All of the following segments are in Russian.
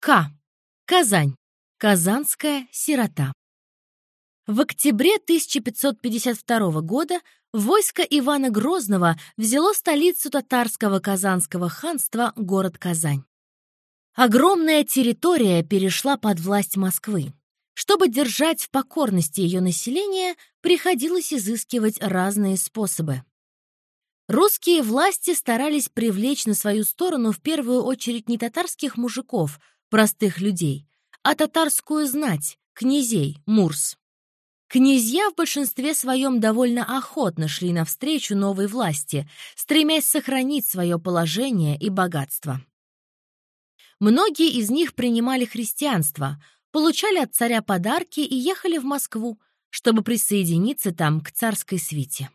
К. Казань. Казанская сирота. В октябре 1552 года войско Ивана Грозного взяло столицу татарского Казанского ханства, город Казань. Огромная территория перешла под власть Москвы. Чтобы держать в покорности ее население, приходилось изыскивать разные способы. Русские власти старались привлечь на свою сторону в первую очередь не татарских мужиков, простых людей, а татарскую знать, князей, мурс. Князья в большинстве своем довольно охотно шли навстречу новой власти, стремясь сохранить свое положение и богатство. Многие из них принимали христианство, получали от царя подарки и ехали в Москву, чтобы присоединиться там к царской свите.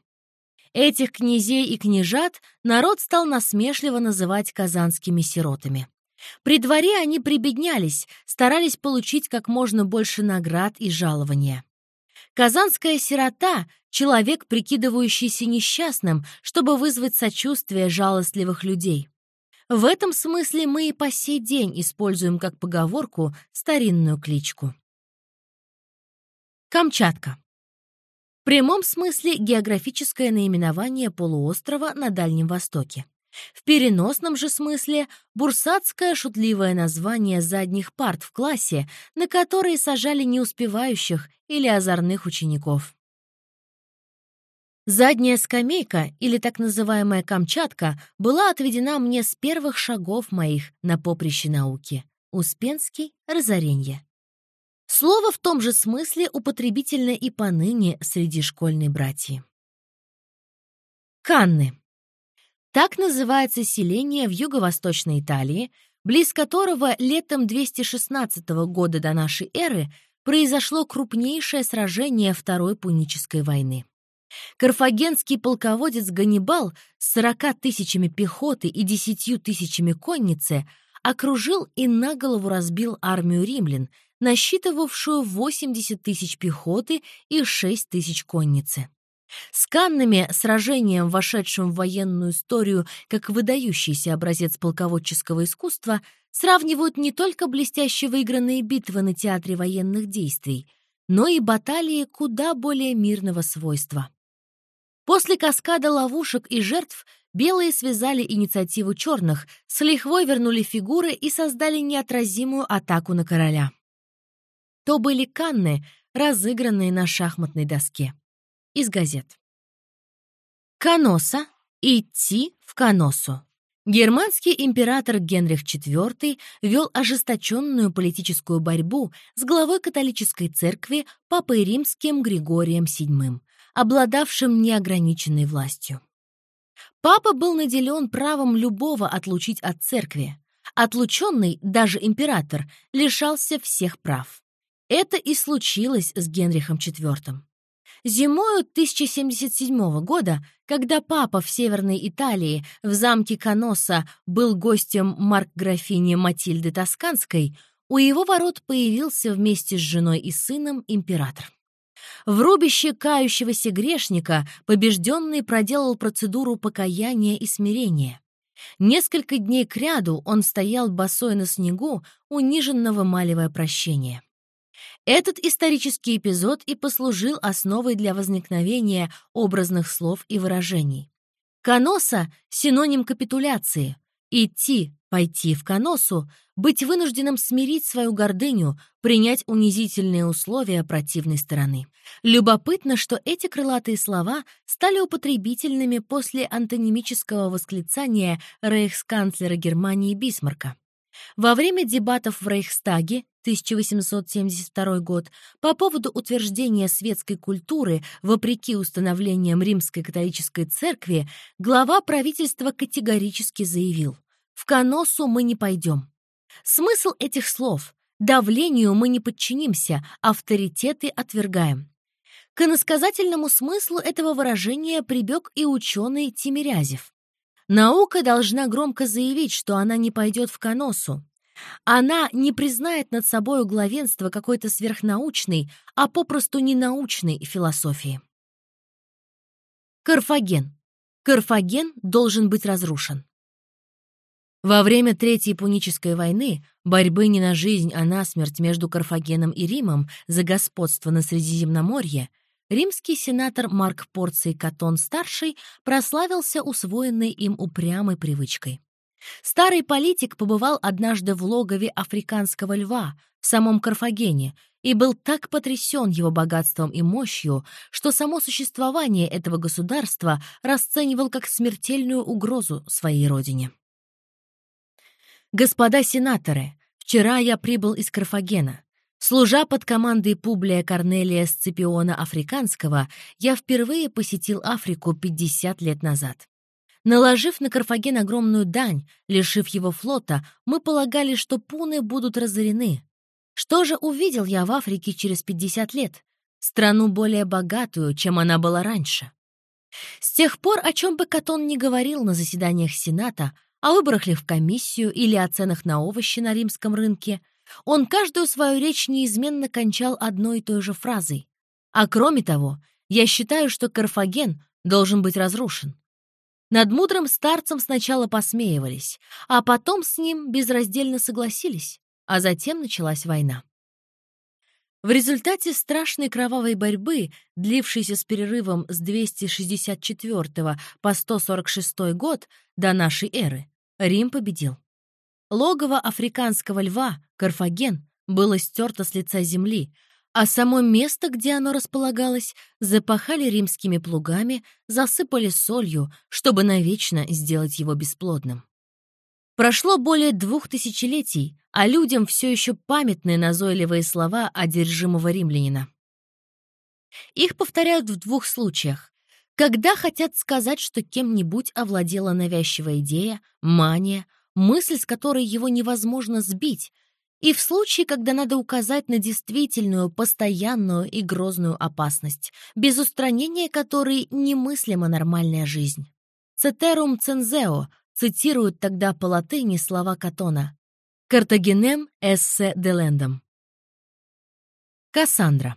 Этих князей и княжат народ стал насмешливо называть казанскими сиротами. При дворе они прибеднялись, старались получить как можно больше наград и жалования. Казанская сирота — человек, прикидывающийся несчастным, чтобы вызвать сочувствие жалостливых людей. В этом смысле мы и по сей день используем как поговорку старинную кличку. Камчатка. В прямом смысле географическое наименование полуострова на Дальнем Востоке. В переносном же смысле бурсатское шутливое название задних парт в классе, на которые сажали неуспевающих или озорных учеников. Задняя скамейка, или так называемая Камчатка, была отведена мне с первых шагов моих на поприще науки. Успенский — разоренье. Слово в том же смысле употребительно и поныне среди школьной братьи. Канны. Так называется селение в юго-восточной Италии, близ которого летом 216 года до нашей эры произошло крупнейшее сражение Второй Пунической войны. Карфагенский полководец Ганнибал с 40 тысячами пехоты и 10 тысячами конницы окружил и на голову разбил армию римлян, насчитывавшую 80 тысяч пехоты и 6 тысяч конницы. С Каннами, сражением, вошедшим в военную историю как выдающийся образец полководческого искусства, сравнивают не только блестяще выигранные битвы на театре военных действий, но и баталии куда более мирного свойства. После каскада ловушек и жертв белые связали инициативу черных, с лихвой вернули фигуры и создали неотразимую атаку на короля. То были канны, разыгранные на шахматной доске. Из газет. Каноса. Идти в Каносу. Германский император Генрих IV вел ожесточенную политическую борьбу с главой католической церкви Папой Римским Григорием VII, обладавшим неограниченной властью. Папа был наделен правом любого отлучить от церкви. Отлученный, даже император, лишался всех прав. Это и случилось с Генрихом IV. Зимою 1077 года, когда папа в Северной Италии в замке Каноса был гостем марк-графини Матильды Тосканской, у его ворот появился вместе с женой и сыном император. В рубище кающегося грешника побежденный проделал процедуру покаяния и смирения. Несколько дней кряду он стоял босой на снегу, униженно вымаливая прощение. Этот исторический эпизод и послужил основой для возникновения образных слов и выражений. Каноса — синоним капитуляции. Идти, пойти в Каносу, быть вынужденным смирить свою гордыню, принять унизительные условия противной стороны. Любопытно, что эти крылатые слова стали употребительными после антонимического восклицания рейхсканцлера Германии Бисмарка. Во время дебатов в Рейхстаге 1872 год по поводу утверждения светской культуры вопреки установлениям Римской католической церкви глава правительства категорически заявил «В Коносу мы не пойдем». Смысл этих слов «давлению мы не подчинимся, авторитеты отвергаем». К иносказательному смыслу этого выражения прибег и ученый Тимирязев. Наука должна громко заявить, что она не пойдет в Коносу. Она не признает над собой главенство какой-то сверхнаучной, а попросту ненаучной философии. Карфаген. Карфаген должен быть разрушен. Во время Третьей Пунической войны, борьбы не на жизнь, а на смерть между Карфагеном и Римом за господство на Средиземноморье, римский сенатор Марк Порций Катон-старший прославился усвоенной им упрямой привычкой. Старый политик побывал однажды в логове африканского льва в самом Карфагене и был так потрясен его богатством и мощью, что само существование этого государства расценивал как смертельную угрозу своей родине. «Господа сенаторы, вчера я прибыл из Карфагена. Служа под командой Публия Корнелия Сципиона Африканского, я впервые посетил Африку 50 лет назад. Наложив на Карфаген огромную дань, лишив его флота, мы полагали, что пуны будут разорены. Что же увидел я в Африке через 50 лет? Страну более богатую, чем она была раньше. С тех пор, о чем бы Катон не говорил на заседаниях Сената, о выборах ли в комиссию или о ценах на овощи на римском рынке, он каждую свою речь неизменно кончал одной и той же фразой. А кроме того, я считаю, что Карфаген должен быть разрушен. Над мудрым старцем сначала посмеивались, а потом с ним безраздельно согласились, а затем началась война. В результате страшной кровавой борьбы, длившейся с перерывом с 264 по 146 год до нашей эры, Рим победил. Логово африканского льва, Карфаген, было стерто с лица земли, а само место, где оно располагалось, запахали римскими плугами, засыпали солью, чтобы навечно сделать его бесплодным. Прошло более двух тысячелетий, а людям все еще памятны назойливые слова одержимого римлянина. Их повторяют в двух случаях когда хотят сказать, что кем-нибудь овладела навязчивая идея, мания, мысль, с которой его невозможно сбить, и в случае, когда надо указать на действительную, постоянную и грозную опасность, без устранения которой немыслима нормальная жизнь. «Цетерум цензео» цитируют тогда по латыни слова Катона «Картагенем эссе делендом». Кассандра.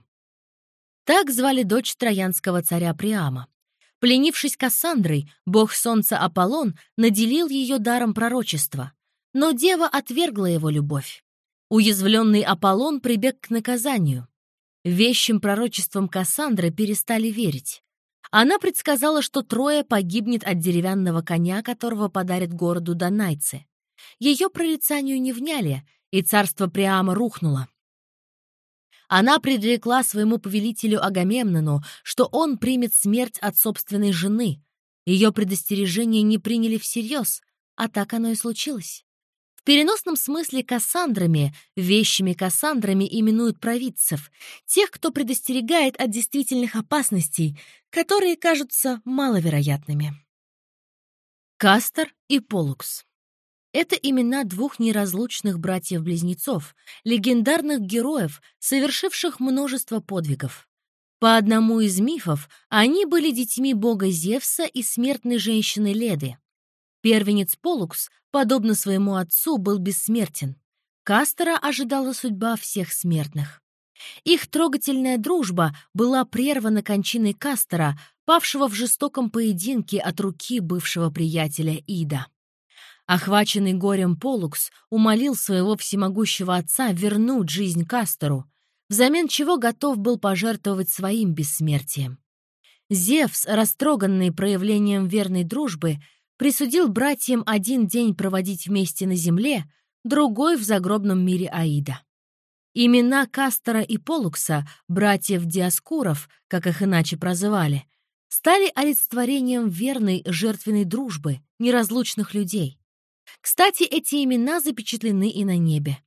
Так звали дочь троянского царя Приама. Пленившись Кассандрой, бог солнца Аполлон наделил ее даром пророчества. Но дева отвергла его любовь. Уязвленный Аполлон прибег к наказанию. Вещим пророчеством Кассандры перестали верить. Она предсказала, что Троя погибнет от деревянного коня, которого подарят городу Донайцы. Ее прорицанию не вняли, и царство Приама рухнуло. Она предрекла своему повелителю Агамемнону, что он примет смерть от собственной жены. Ее предостережение не приняли всерьез, а так оно и случилось. В переносном смысле Кассандрами, вещими Кассандрами именуют провидцев, тех, кто предостерегает от действительных опасностей, которые кажутся маловероятными. Кастер и Полукс это имена двух неразлучных братьев-близнецов, легендарных героев, совершивших множество подвигов. По одному из мифов, они были детьми бога Зевса и смертной женщины Леды. Первенец Полукс, подобно своему отцу, был бессмертен. Кастера ожидала судьба всех смертных. Их трогательная дружба была прервана кончиной Кастера, павшего в жестоком поединке от руки бывшего приятеля Ида. Охваченный горем Полукс умолил своего всемогущего отца вернуть жизнь Кастору, взамен чего готов был пожертвовать своим бессмертием. Зевс, растроганный проявлением верной дружбы, присудил братьям один день проводить вместе на земле, другой — в загробном мире Аида. Имена Кастора и Полукса, братьев Диаскуров, как их иначе прозывали, стали олицетворением верной жертвенной дружбы, неразлучных людей. Кстати, эти имена запечатлены и на небе.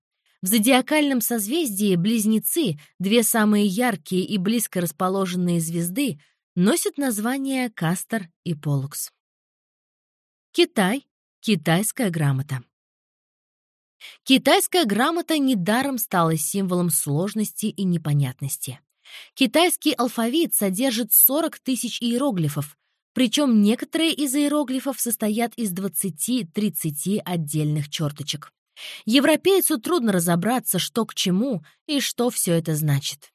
В зодиакальном созвездии близнецы, две самые яркие и близко расположенные звезды, носят названия Кастор и Полукс. Китай. Китайская грамота. Китайская грамота недаром стала символом сложности и непонятности. Китайский алфавит содержит 40 тысяч иероглифов, причем некоторые из иероглифов состоят из 20-30 отдельных черточек. Европейцу трудно разобраться, что к чему и что все это значит.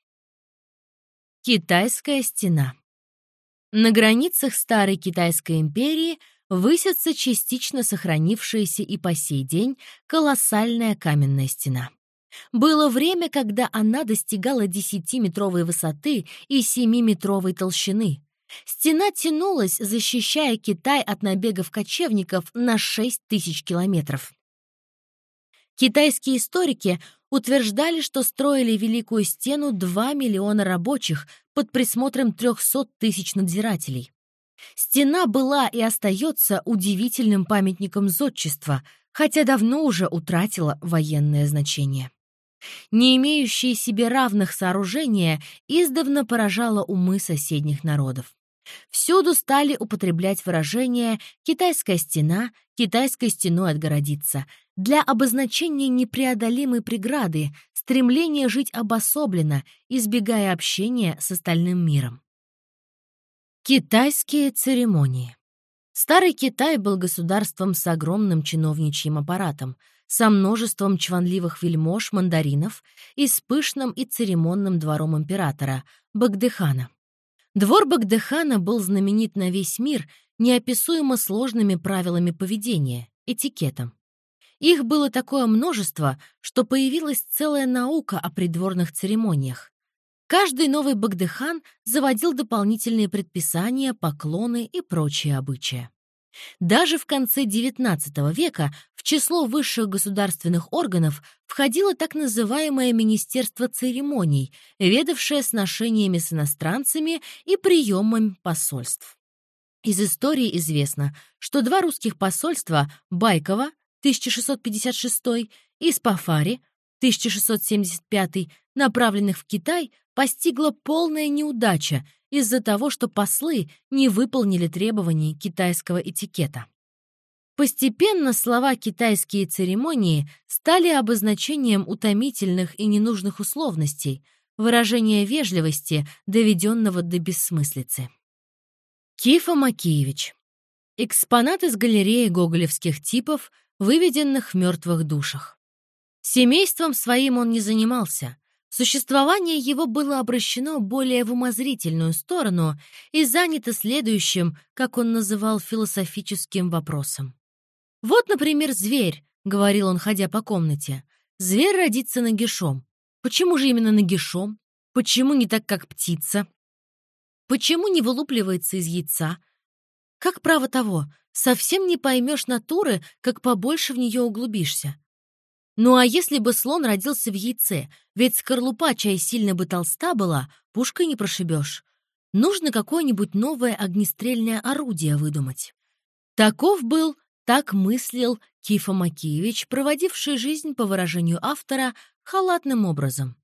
Китайская стена. На границах Старой Китайской империи высится частично сохранившаяся и по сей день колоссальная каменная стена. Было время, когда она достигала 10-метровой высоты и 7-метровой толщины. Стена тянулась, защищая Китай от набегов кочевников на 6 тысяч километров. Китайские историки утверждали, что строили Великую Стену 2 миллиона рабочих под присмотром 300 тысяч надзирателей. Стена была и остается удивительным памятником зодчества, хотя давно уже утратила военное значение. Не имеющие себе равных сооружения издавна поражало умы соседних народов. Всюду стали употреблять выражение «китайская стена», «китайской стеной отгородиться» для обозначения непреодолимой преграды, стремления жить обособленно, избегая общения с остальным миром. Китайские церемонии Старый Китай был государством с огромным чиновничьим аппаратом, со множеством чванливых вельмож, мандаринов и с пышным и церемонным двором императора, Багдыхана. Двор Багдыхана был знаменит на весь мир неописуемо сложными правилами поведения, этикетом. Их было такое множество, что появилась целая наука о придворных церемониях. Каждый новый Багдыхан заводил дополнительные предписания, поклоны и прочие обычаи. Даже в конце XIX века в число высших государственных органов входило так называемое Министерство церемоний, ведавшее сношениями с иностранцами и приемом посольств. Из истории известно, что два русских посольства Байкова 1656 и Спафари 1675, направленных в Китай, постигла полная неудача из-за того, что послы не выполнили требований китайского этикета. Постепенно слова «китайские церемонии» стали обозначением утомительных и ненужных условностей, выражения вежливости, доведенного до бессмыслицы. Кифа Макеевич. Экспонат из галереи гоголевских типов, выведенных в мертвых душах. Семейством своим он не занимался, Существование его было обращено более в умозрительную сторону и занято следующим, как он называл, философическим вопросом. «Вот, например, зверь», — говорил он, ходя по комнате. «Зверь родится нагишом. Почему же именно нагишом? Почему не так, как птица? Почему не вылупливается из яйца? Как право того, совсем не поймешь натуры, как побольше в нее углубишься. Ну а если бы слон родился в яйце, ведь скорлупа чай сильно бы толста была, пушкой не прошибешь. Нужно какое-нибудь новое огнестрельное орудие выдумать. Таков был, так мыслил Кифа Макеевич, проводивший жизнь, по выражению автора, халатным образом.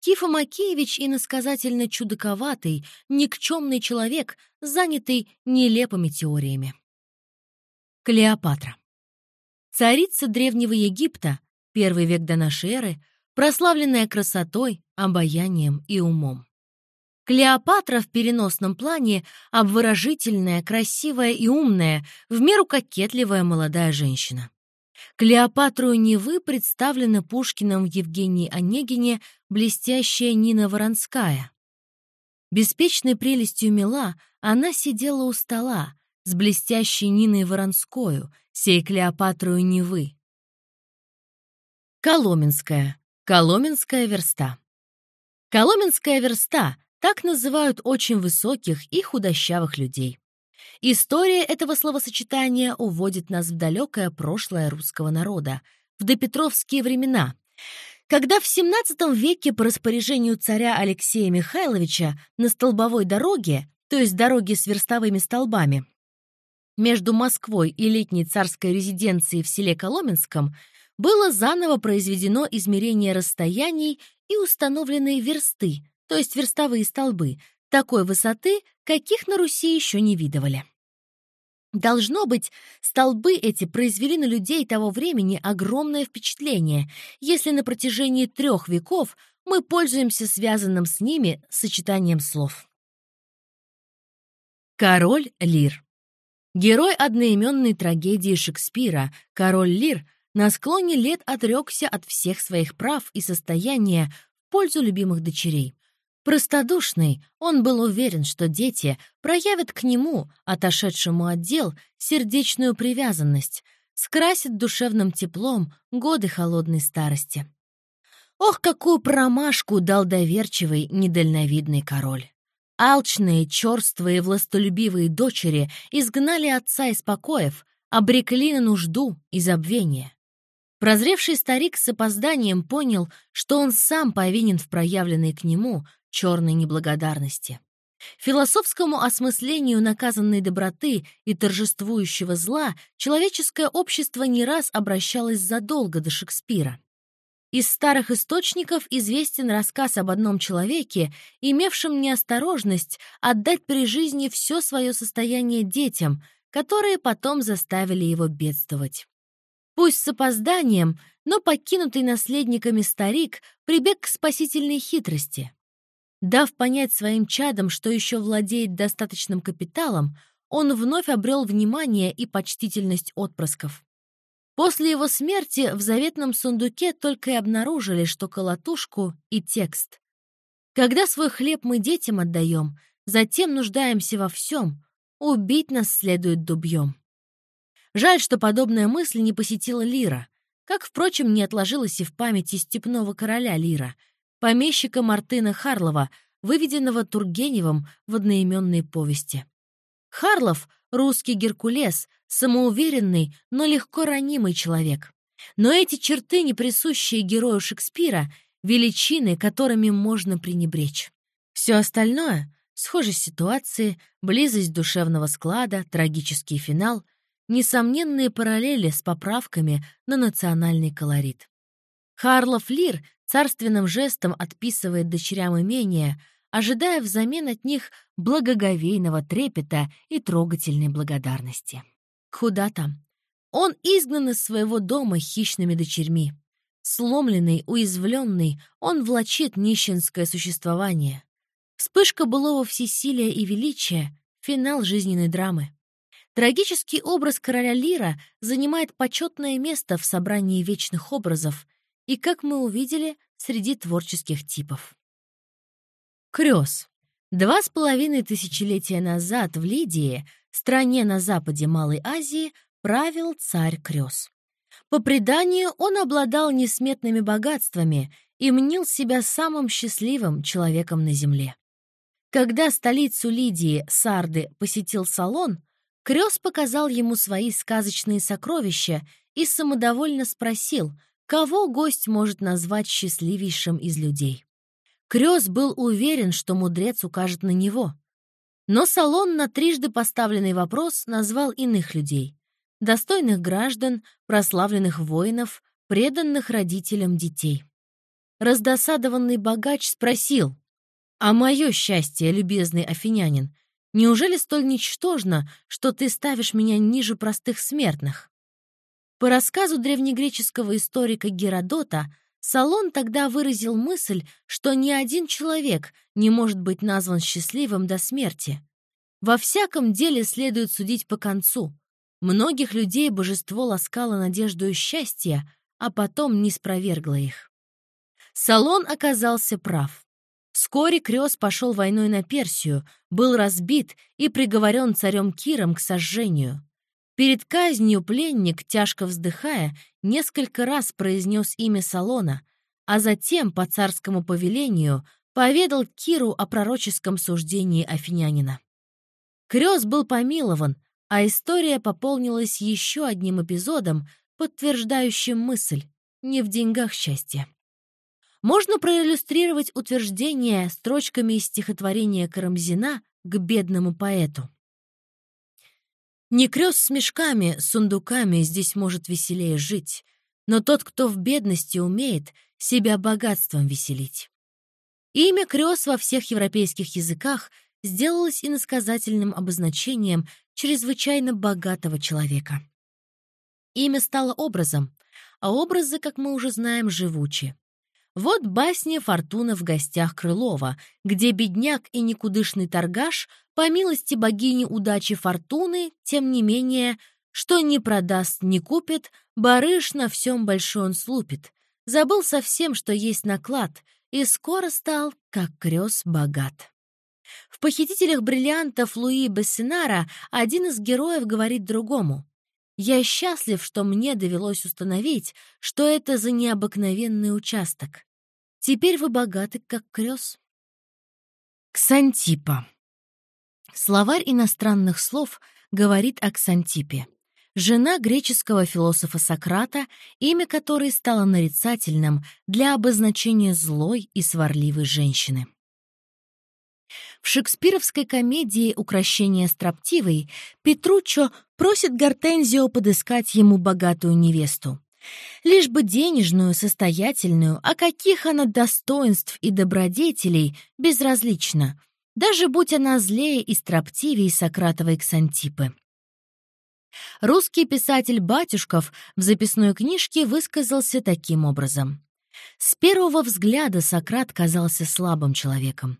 Кифа Макеевич иносказательно чудаковатый, никчемный человек, занятый нелепыми теориями. Клеопатра. Царица Древнего Египта, первый век до нашей эры, прославленная красотой, обаянием и умом. Клеопатра в переносном плане обворожительная, красивая и умная, в меру кокетливая молодая женщина. Клеопатру Невы представлена Пушкиным в Евгении Онегине блестящая Нина Воронская. Беспечной прелестью мила она сидела у стола с блестящей Ниной Воронскою, сей Клеопатрою Невы. Коломенская. Коломенская верста. Коломенская верста — так называют очень высоких и худощавых людей. История этого словосочетания уводит нас в далекое прошлое русского народа, в допетровские времена, когда в XVII веке по распоряжению царя Алексея Михайловича на столбовой дороге, то есть дороге с верстовыми столбами, между Москвой и летней царской резиденцией в селе Коломенском было заново произведено измерение расстояний и установленные версты, то есть верстовые столбы, такой высоты, каких на Руси еще не видывали. Должно быть, столбы эти произвели на людей того времени огромное впечатление, если на протяжении трех веков мы пользуемся связанным с ними сочетанием слов. Король Лир Герой одноименной трагедии Шекспира, король Лир, на склоне лет отрекся от всех своих прав и состояния в пользу любимых дочерей. Простодушный, он был уверен, что дети проявят к нему, отошедшему от дел, сердечную привязанность, скрасят душевным теплом годы холодной старости. Ох, какую промашку дал доверчивый, недальновидный король! Алчные, черствые, властолюбивые дочери изгнали отца из покоев, обрекли на нужду и забвение. Прозревший старик с опозданием понял, что он сам повинен в проявленной к нему черной неблагодарности. Философскому осмыслению наказанной доброты и торжествующего зла человеческое общество не раз обращалось задолго до Шекспира. Из старых источников известен рассказ об одном человеке, имевшем неосторожность отдать при жизни все свое состояние детям, которые потом заставили его бедствовать. Пусть с опозданием, но покинутый наследниками старик прибег к спасительной хитрости. Дав понять своим чадам, что еще владеет достаточным капиталом, он вновь обрел внимание и почтительность отпрысков. После его смерти в заветном сундуке только и обнаружили, что колотушку и текст. «Когда свой хлеб мы детям отдаем, затем нуждаемся во всем, убить нас следует дубьем». Жаль, что подобная мысль не посетила Лира, как, впрочем, не отложилась и в памяти степного короля Лира, помещика Мартына Харлова, выведенного Тургеневым в одноименной повести. Харлов — русский Геркулес, самоуверенный, но легко ранимый человек. Но эти черты, не присущие герою Шекспира, величины, которыми можно пренебречь. Все остальное — схожесть ситуации, близость душевного склада, трагический финал — несомненные параллели с поправками на национальный колорит. Харлов Лир царственным жестом отписывает дочерям имения — ожидая взамен от них благоговейного трепета и трогательной благодарности. Куда там? Он изгнан из своего дома хищными дочерьми. Сломленный, уязвленный, он влачит нищенское существование. Вспышка былого всесилия и величия — финал жизненной драмы. Трагический образ короля Лира занимает почетное место в собрании вечных образов и, как мы увидели, среди творческих типов. Крёс. Два с половиной тысячелетия назад в Лидии, стране на западе Малой Азии, правил царь Крёс. По преданию, он обладал несметными богатствами и мнил себя самым счастливым человеком на земле. Когда столицу Лидии, Сарды, посетил Салон, Крёс показал ему свои сказочные сокровища и самодовольно спросил, кого гость может назвать счастливейшим из людей. Крёс был уверен, что мудрец укажет на него. Но Салон на трижды поставленный вопрос назвал иных людей. Достойных граждан, прославленных воинов, преданных родителям детей. Раздосадованный богач спросил, «А мое счастье, любезный афинянин, неужели столь ничтожно, что ты ставишь меня ниже простых смертных?» По рассказу древнегреческого историка Геродота, Салон тогда выразил мысль, что ни один человек не может быть назван счастливым до смерти. Во всяком деле следует судить по концу. Многих людей божество ласкало надеждою счастья, а потом не спровергло их. Салон оказался прав. Вскоре Крёс пошел войной на Персию, был разбит и приговорен царем Киром к сожжению. Перед казнью пленник, тяжко вздыхая, несколько раз произнес имя Салона, а затем, по царскому повелению, поведал Киру о пророческом суждении афинянина. Крёс был помилован, а история пополнилась еще одним эпизодом, подтверждающим мысль «не в деньгах счастье». Можно проиллюстрировать утверждение строчками из стихотворения Карамзина к бедному поэту. Не крёс с мешками, сундуками здесь может веселее жить, но тот, кто в бедности умеет себя богатством веселить. Имя крёс во всех европейских языках сделалось иносказательным обозначением чрезвычайно богатого человека. Имя стало образом, а образы, как мы уже знаем, живучи. Вот басня «Фортуна в гостях Крылова», где бедняк и никудышный торгаш, по милости богини удачи Фортуны, тем не менее, что не продаст, не купит, барыш на всем большой он слупит. Забыл совсем, что есть наклад, и скоро стал, как крёс, богат. В «Похитителях бриллиантов» Луи Бессинара один из героев говорит другому. «Я счастлив, что мне довелось установить, что это за необыкновенный участок. Теперь вы богаты, как крёс». Ксантипа. Словарь иностранных слов говорит о Ксантипе. Жена греческого философа Сократа, имя которой стало нарицательным для обозначения злой и сварливой женщины. В шекспировской комедии «Укращение строптивой» Петруччо просит Гортензио подыскать ему богатую невесту. Лишь бы денежную, состоятельную, а каких она достоинств и добродетелей, безразлично, даже будь она злее и строптивее Сократовой Ксантипы. Русский писатель Батюшков в записной книжке высказался таким образом. С первого взгляда Сократ казался слабым человеком.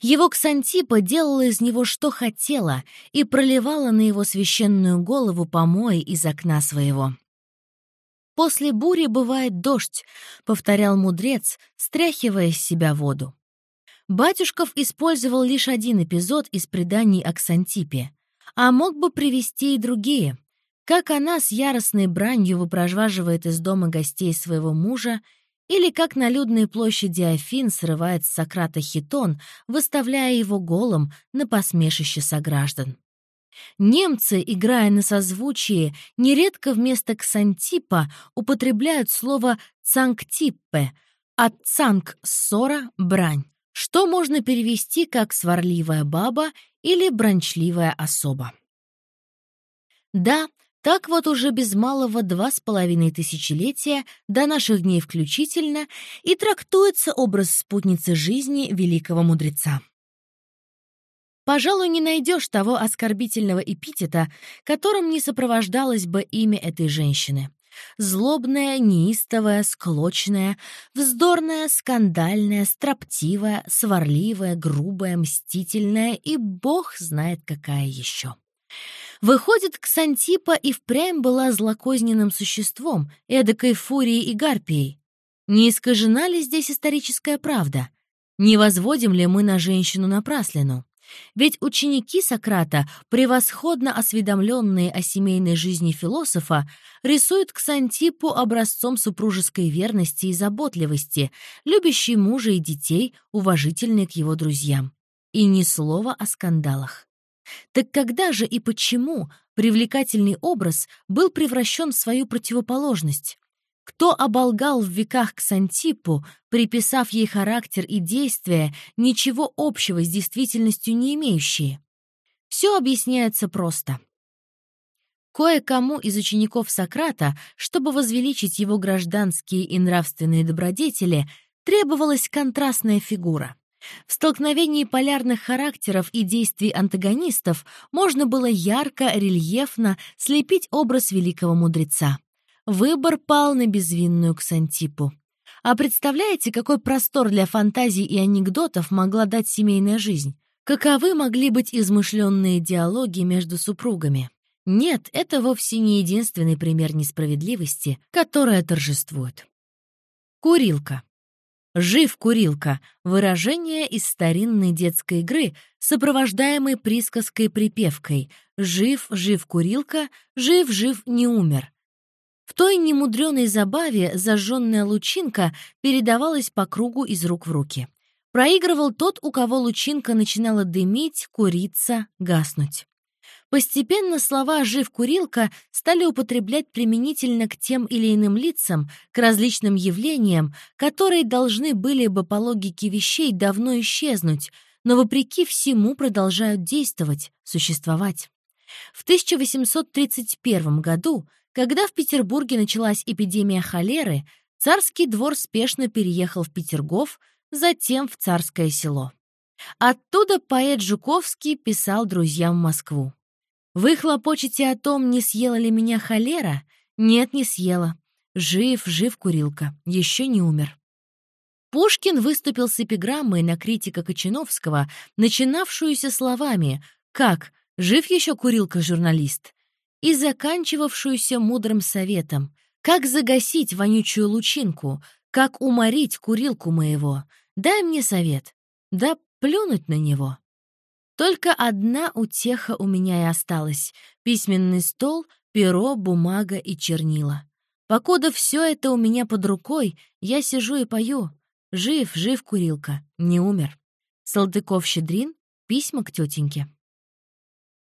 Его Ксантипа делала из него что хотела и проливала на его священную голову помои из окна своего. «После бури бывает дождь», — повторял мудрец, стряхивая с себя воду. Батюшков использовал лишь один эпизод из преданий о Ксантипе, а мог бы привести и другие. Как она с яростной бранью выпроваживает из дома гостей своего мужа или как на людной площади Афин срывает с Сократа хитон, выставляя его голым на посмешище сограждан. Немцы, играя на созвучии, нередко вместо «ксантипа» употребляют слово «цангтиппе», от «цанг» — ссора, брань, что можно перевести как «сварливая баба» или «бранчливая особа». Да, так вот уже без малого два с половиной тысячелетия до наших дней включительно и трактуется образ спутницы жизни великого мудреца. Пожалуй, не найдешь того оскорбительного эпитета, которым не сопровождалось бы имя этой женщины. Злобная, неистовая, склочная, вздорная, скандальная, строптивая, сварливая, грубая, мстительная и бог знает какая еще. Выходит, Ксантипа и впрямь была злокозненным существом, эдакой фурией и гарпией. Не искажена ли здесь историческая правда? Не возводим ли мы на женщину напраслину? Ведь ученики Сократа, превосходно осведомленные о семейной жизни философа, рисуют Ксантипу образцом супружеской верности и заботливости, любящей мужа и детей, уважительной к его друзьям. И ни слова о скандалах. Так когда же и почему привлекательный образ был превращен в свою противоположность? Кто оболгал в веках Ксантипу, приписав ей характер и действия, ничего общего с действительностью не имеющие? Все объясняется просто. Кое-кому из учеников Сократа, чтобы возвеличить его гражданские и нравственные добродетели, требовалась контрастная фигура. В столкновении полярных характеров и действий антагонистов можно было ярко, рельефно слепить образ великого мудреца. Выбор пал на безвинную Ксантипу. А представляете, какой простор для фантазий и анекдотов могла дать семейная жизнь? Каковы могли быть измышленные диалоги между супругами? Нет, это вовсе не единственный пример несправедливости, которая торжествует. Курилка. «Жив, курилка» — выражение из старинной детской игры, сопровождаемой присказкой-припевкой «Жив, жив, курилка, жив, жив, не умер». В той немудреной забаве зажженная лучинка передавалась по кругу из рук в руки. Проигрывал тот, у кого лучинка начинала дымить, куриться, гаснуть. Постепенно слова «жив-курилка» стали употреблять применительно к тем или иным лицам, к различным явлениям, которые должны были бы по логике вещей давно исчезнуть, но вопреки всему продолжают действовать, существовать. В 1831 году, когда в Петербурге началась эпидемия холеры, царский двор спешно переехал в Петергоф, затем в Царское село. Оттуда поэт Жуковский писал друзьям в Москву. Вы хлопочете о том, не съела ли меня холера? Нет, не съела. Жив, жив курилка, еще не умер. Пушкин выступил с эпиграммой на критика Кочиновского, начинавшуюся словами «Как? Жив еще курилка-журналист?» И заканчивавшуюся мудрым советом «Как загасить вонючую лучинку? Как уморить курилку моего? Дай мне совет. Да плюнуть на него. Только одна утеха у меня и осталась — письменный стол, перо, бумага и чернила. Покуда все это у меня под рукой, я сижу и пою. Жив, жив, курилка, не умер. Салтыков-Щедрин, письма к тетеньке.